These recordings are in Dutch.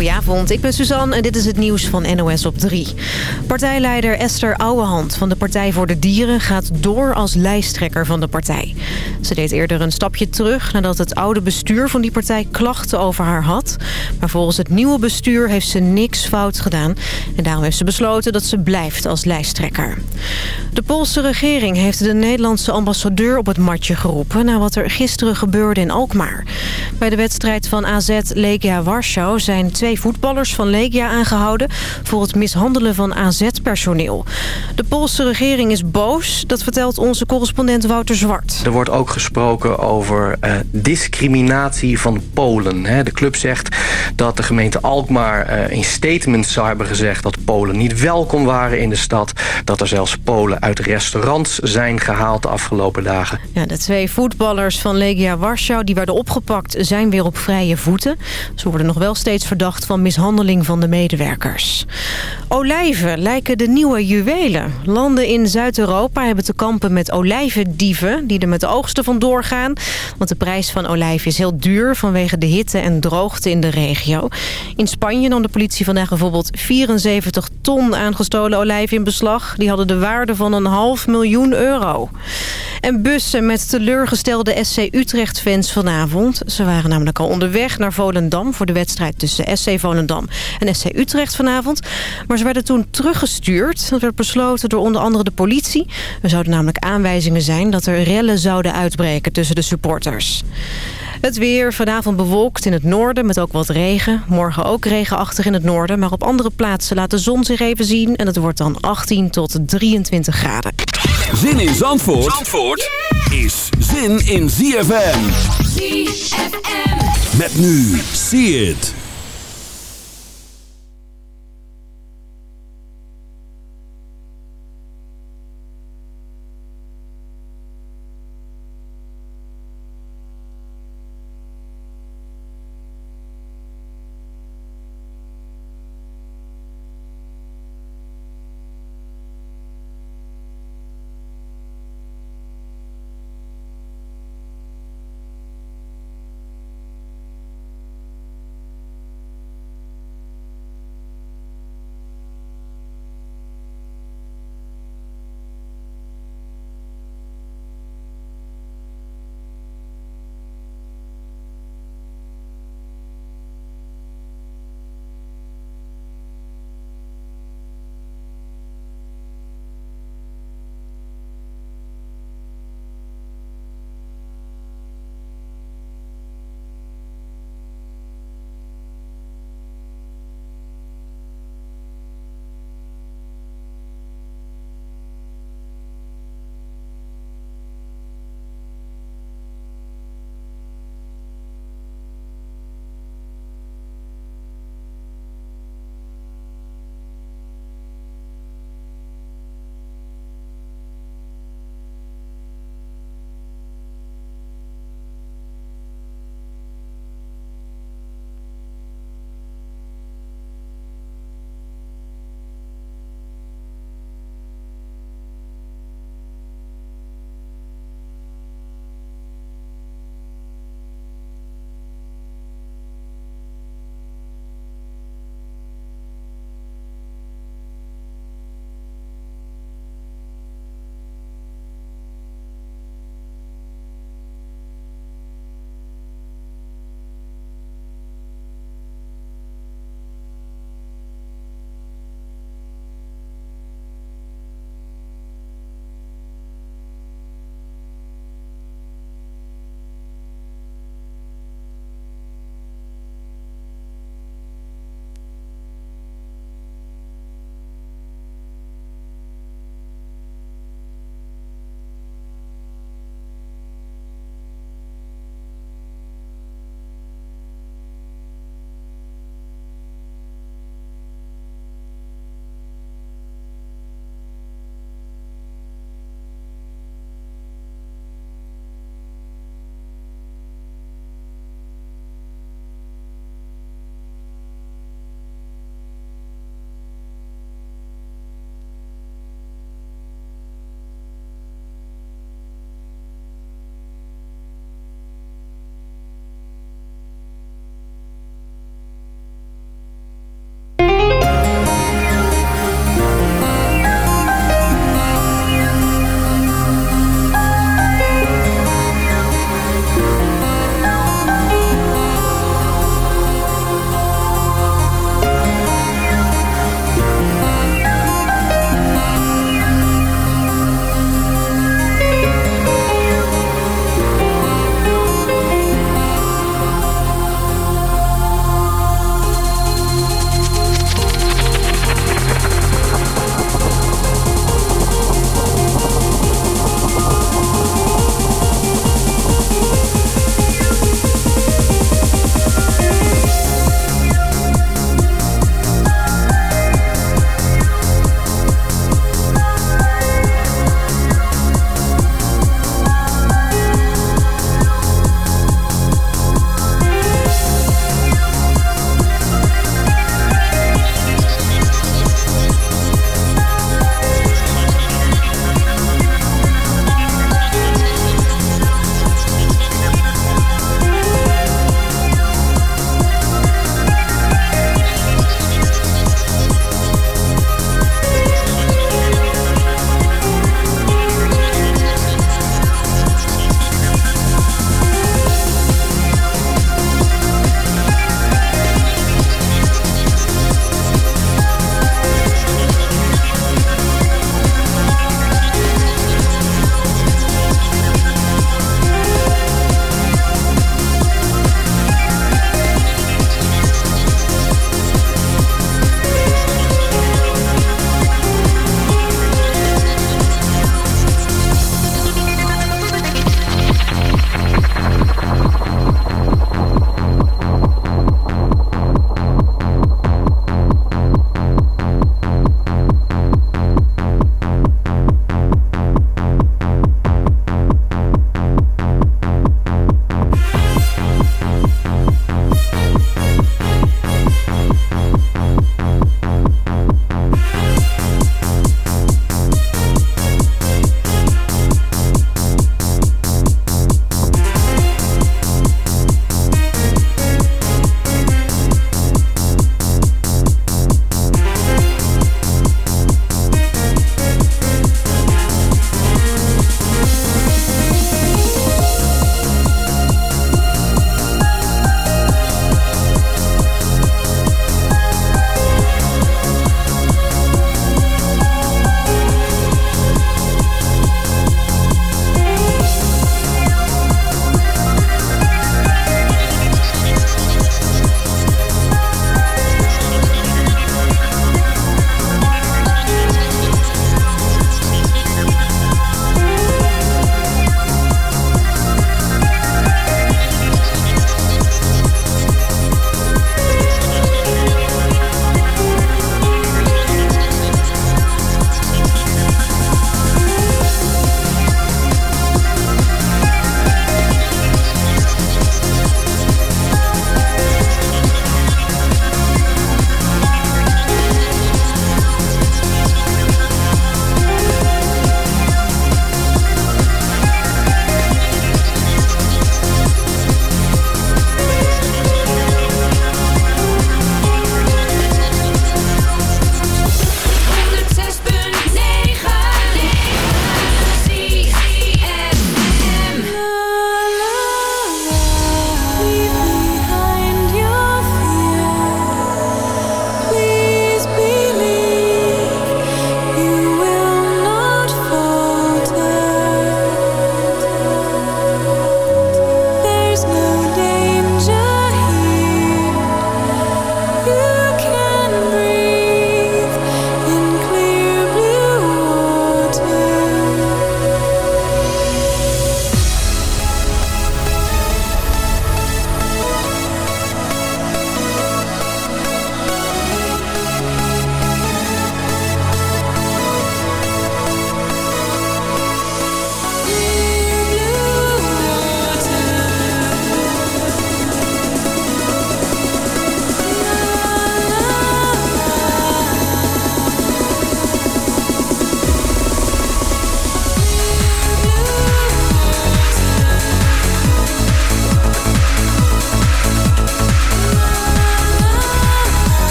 Goedenavond, ik ben Suzanne en dit is het nieuws van NOS op 3. Partijleider Esther Ouwehand van de Partij voor de Dieren gaat door als lijsttrekker van de partij. Ze deed eerder een stapje terug nadat het oude bestuur van die partij klachten over haar had. Maar volgens het nieuwe bestuur heeft ze niks fout gedaan. En daarom heeft ze besloten dat ze blijft als lijsttrekker. De Poolse regering heeft de Nederlandse ambassadeur op het matje geroepen... na wat er gisteren gebeurde in Alkmaar. Bij de wedstrijd van AZ Legia Warschau zijn twee voetballers van Legia aangehouden... voor het mishandelen van AZ-personeel. De Poolse regering is boos, dat vertelt onze correspondent Wouter Zwart. Er wordt ook gesproken over uh, discriminatie van Polen. Hè. De club zegt dat de gemeente Alkmaar uh, in statements zou hebben gezegd... dat Polen niet welkom waren in de stad. Dat er zelfs Polen uit restaurants zijn gehaald de afgelopen dagen. Ja, de twee voetballers van Legia Warschau die werden opgepakt zijn weer op vrije voeten. Ze worden nog wel steeds verdacht van mishandeling van de medewerkers. Olijven lijken de nieuwe juwelen. Landen in Zuid-Europa hebben te kampen met olijvendieven... die er met de oogsten vandoor gaan. Want de prijs van olijven is heel duur vanwege de hitte en droogte in de regio. In Spanje nam de politie vandaag bijvoorbeeld 74 ton aangestolen olijven in beslag. Die hadden de waarde van een half miljoen euro. En bussen met teleurgestelde SC Utrecht-fans vanavond. Ze waren namelijk al onderweg naar Volendam... voor de wedstrijd tussen SC Volendam en SC Utrecht vanavond. Maar ze werden toen teruggestuurd. Dat werd besloten door onder andere de politie. Er zouden namelijk aanwijzingen zijn dat er rellen zouden uitbreken tussen de supporters. Het weer vanavond bewolkt in het noorden met ook wat regen. Morgen ook regenachtig in het noorden. Maar op andere plaatsen laat de zon zich even zien. En het wordt dan 18 tot 23 graden. Zin in Zandvoort, Zandvoort is zin in ZFM. ZFM. Met nu. See it.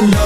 would know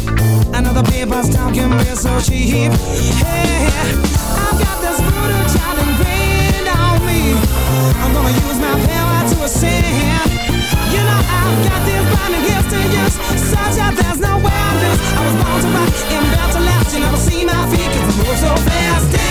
I know the paper's talking real so cheap. Hey, I've got this voodoo child ingrained on me. I'm gonna use my power to ascend. You know I've got these blinding gifts to use, such that there's no way I was born to rock and built to last. You never see my feet 'cause I move so fast.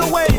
away.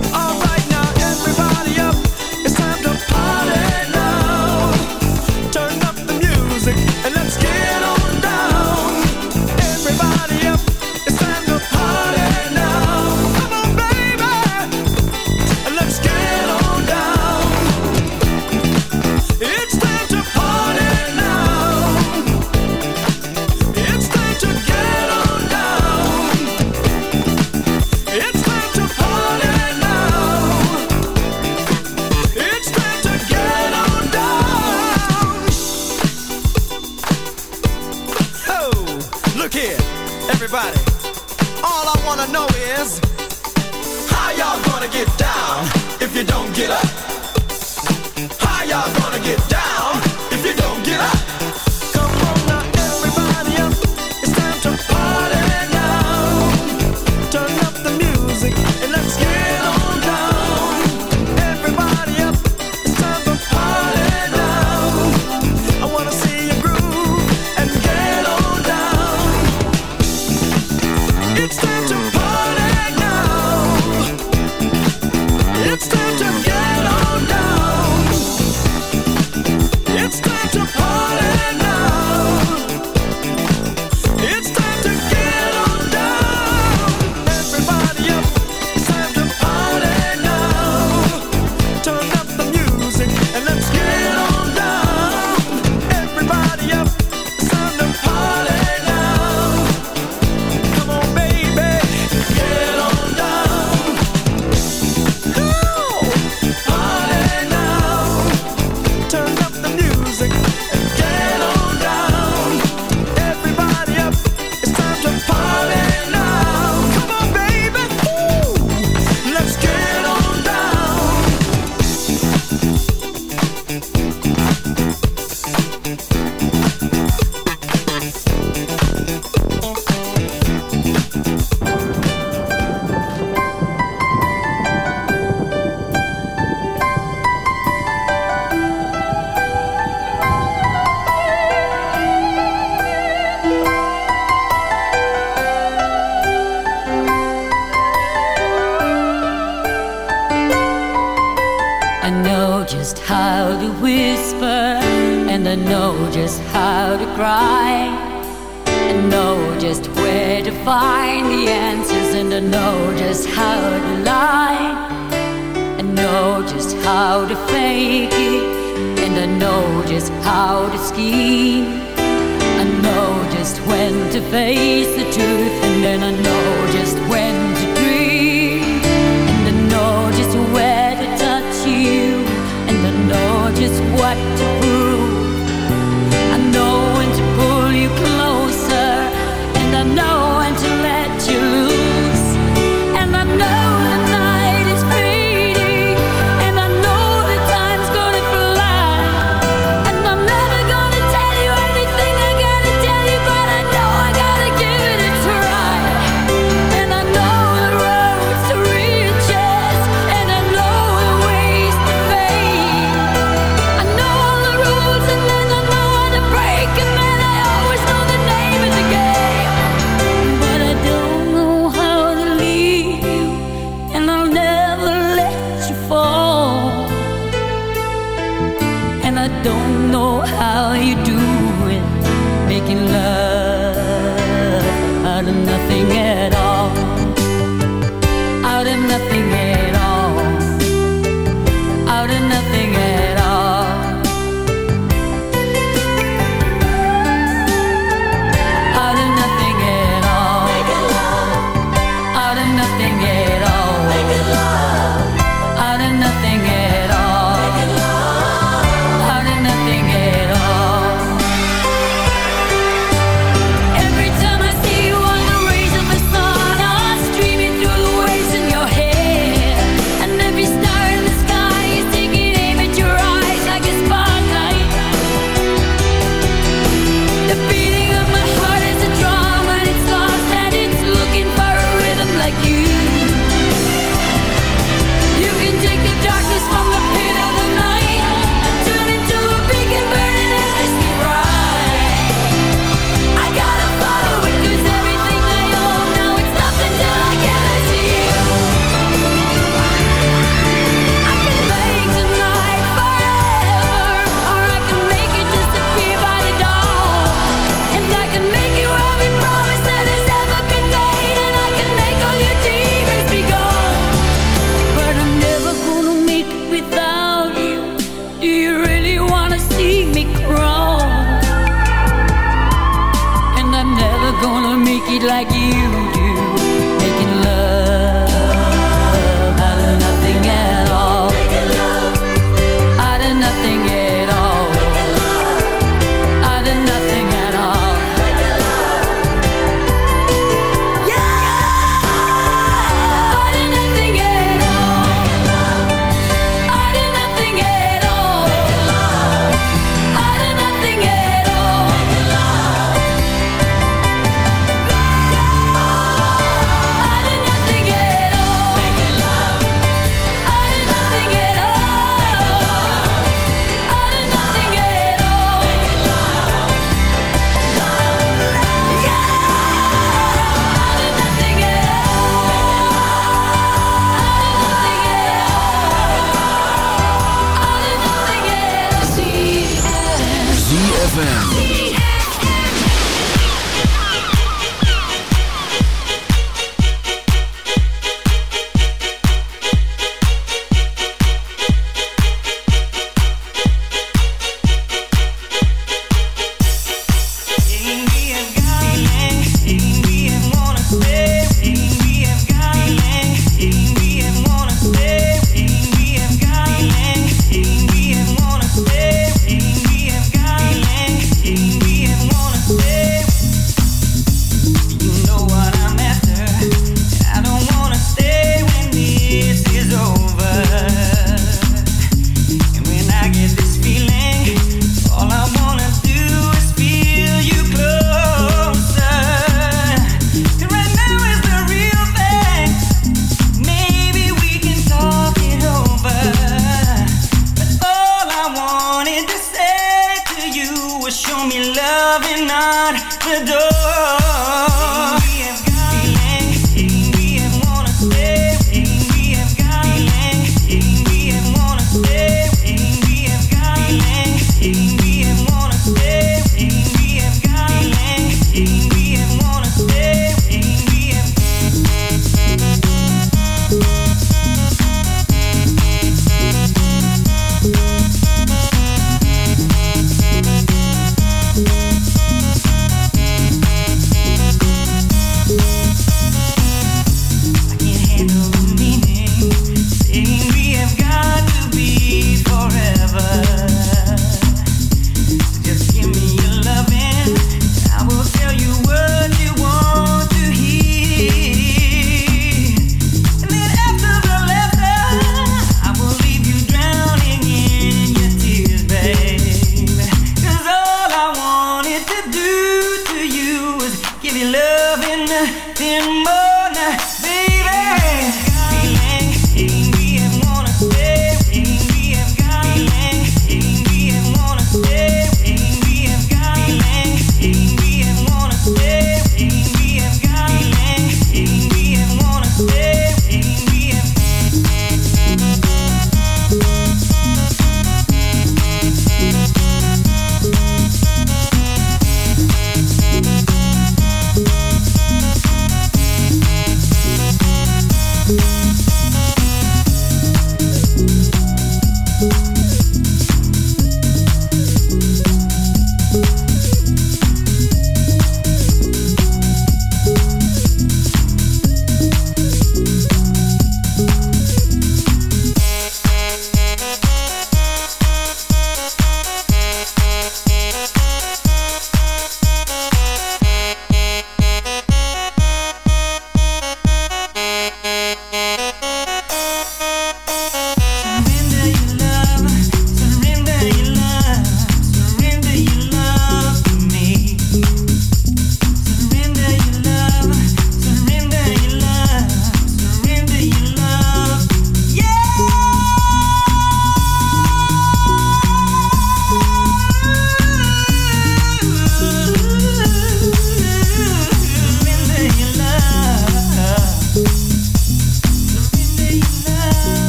loving on the door.